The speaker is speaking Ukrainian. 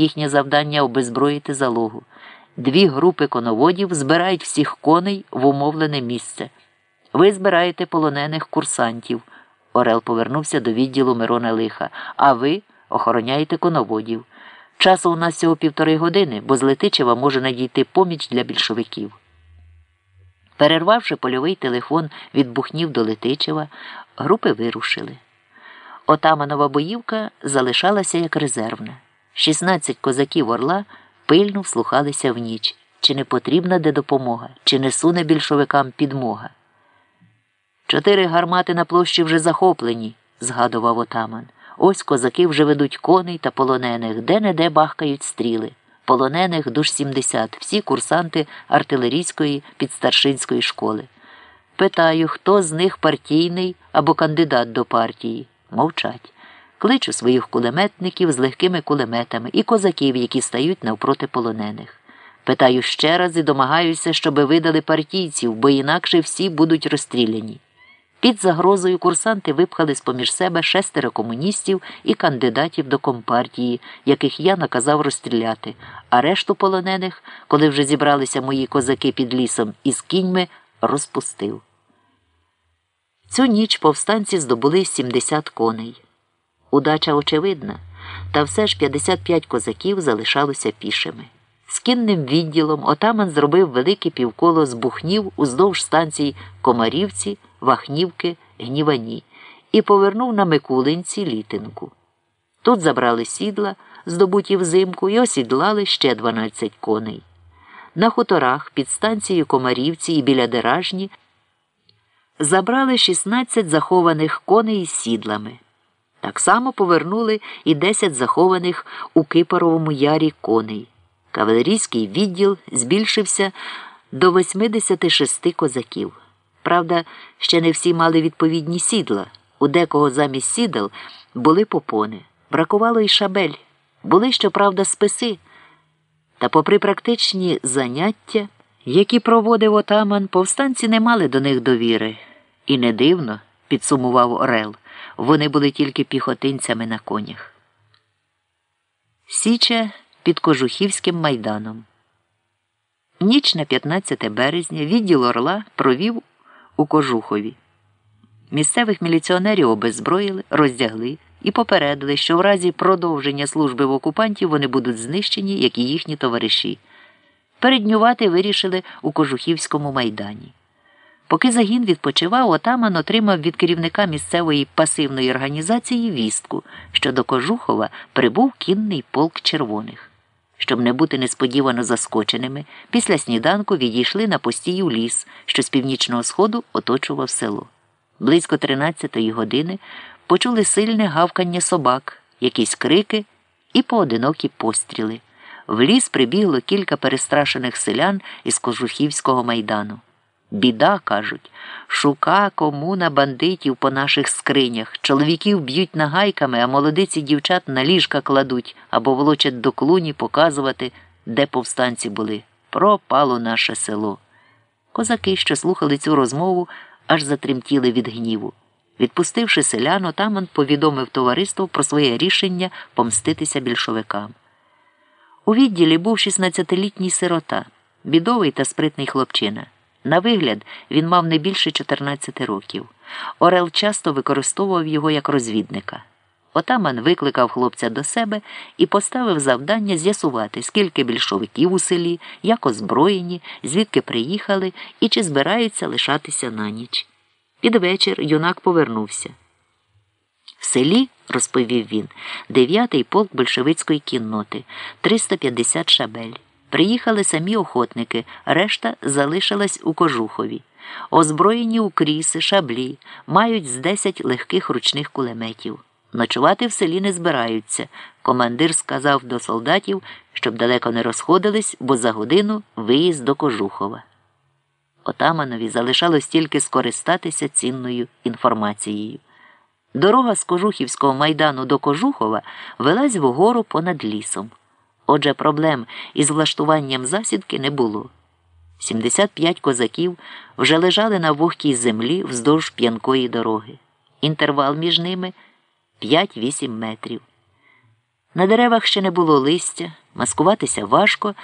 Їхнє завдання обезброїти залогу. Дві групи коноводів збирають всіх коней в умовлене місце. Ви збираєте полонених курсантів. Орел повернувся до відділу Мирона Лиха. А ви охороняєте коноводів. Часу у нас всього півтори години, бо з Летичева може надійти поміч для більшовиків. Перервавши польовий телефон від Бухнів до Летичева, групи вирушили. Отаманова боївка залишалася як резервна. 16 козаків орла пильно вслухалися в ніч, чи не потрібна де допомога, чи не суне більшовикам підмога. Чотири гармати на площі вже захоплені, згадував отаман. Ось козаки вже ведуть коней та полонених, де не де бахкають стріли. Полонених душ 70, всі курсанти артилерійської підстаршинської школи. Питаю, хто з них партійний або кандидат до партії. Мовчать. Кличу своїх кулеметників з легкими кулеметами і козаків, які стають навпроти полонених. Питаю ще раз і домагаюся, щоби видали партійців, бо інакше всі будуть розстріляні. Під загрозою курсанти випхали з поміж себе шестеро комуністів і кандидатів до компартії, яких я наказав розстріляти, а решту полонених, коли вже зібралися мої козаки під лісом із кіньми, розпустив. Цю ніч повстанці здобули 70 коней. Удача очевидна, та все ж 55 козаків залишалося пішими. З кінним відділом отаман зробив велике півколо з бухнів уздовж станцій Комарівці, Вахнівки, Гнівані і повернув на Микулинці літинку. Тут забрали сідла, здобуті взимку, і осідлали ще 12 коней. На хуторах під станцією Комарівці і біля Деражні забрали 16 захованих коней із сідлами. Так само повернули і 10 захованих у Кипаровому ярі коней. Кавалерійський відділ збільшився до 86 козаків. Правда, ще не всі мали відповідні сідла. У декого замість сідел були попони. Бракувало й шабель. Були, щоправда, списи. Та, попри практичні заняття, які проводив отаман, повстанці не мали до них довіри. І не дивно, підсумував Орел, вони були тільки піхотинцями на конях. Січа під Кожухівським майданом. Ніч на 15 березня відділ Орла провів у Кожухові. Місцевих міліціонерів обезброїли, роздягли і попередили, що в разі продовження служби в окупантів вони будуть знищені, як і їхні товариші. Переднювати вирішили у Кожухівському майдані. Поки загін відпочивав, отаман отримав від керівника місцевої пасивної організації вістку, що до Кожухова прибув кінний полк червоних. Щоб не бути несподівано заскоченими, після сніданку відійшли на постій у ліс, що з північного сходу оточував село. Близько 13-ї години почули сильне гавкання собак, якісь крики і поодинокі постріли. В ліс прибігло кілька перестрашених селян із Кожухівського майдану. Біда, кажуть, шука комуна бандитів по наших скринях. Чоловіків б'ють нагайками, а молодиці дівчат на ліжка кладуть або волочать до клуні показувати, де повстанці були. Пропало наше село. Козаки, що слухали цю розмову, аж затремтіли від гніву. Відпустивши селян, отаман повідомив товариство про своє рішення помститися більшовикам. У відділі був 16-літній сирота, бідовий та спритний хлопчина. На вигляд, він мав не більше 14 років. Орел часто використовував його як розвідника. Отаман викликав хлопця до себе і поставив завдання з'ясувати, скільки більшовиків у селі, як озброєні, звідки приїхали і чи збираються лишатися на ніч. Під вечір юнак повернувся. В селі, розповів він, дев'ятий полк большевицької кінноти, 350 шабель. Приїхали самі охотники, решта залишилась у кожухові. Озброєні у кріси, шаблі, мають з 10 легких ручних кулеметів. Ночувати в селі не збираються. Командир сказав до солдатів, щоб далеко не розходились, бо за годину виїзд до Кожухова. Отаманові залишалось тільки скористатися цінною інформацією. Дорога з Кожухівського майдану до Кожухова велась вгору понад лісом. Отже, проблем із влаштуванням засідки не було. 75 козаків вже лежали на вогкій землі вздовж п'янкої дороги. Інтервал між ними 5-8 метрів. На деревах ще не було листя, маскуватися важко.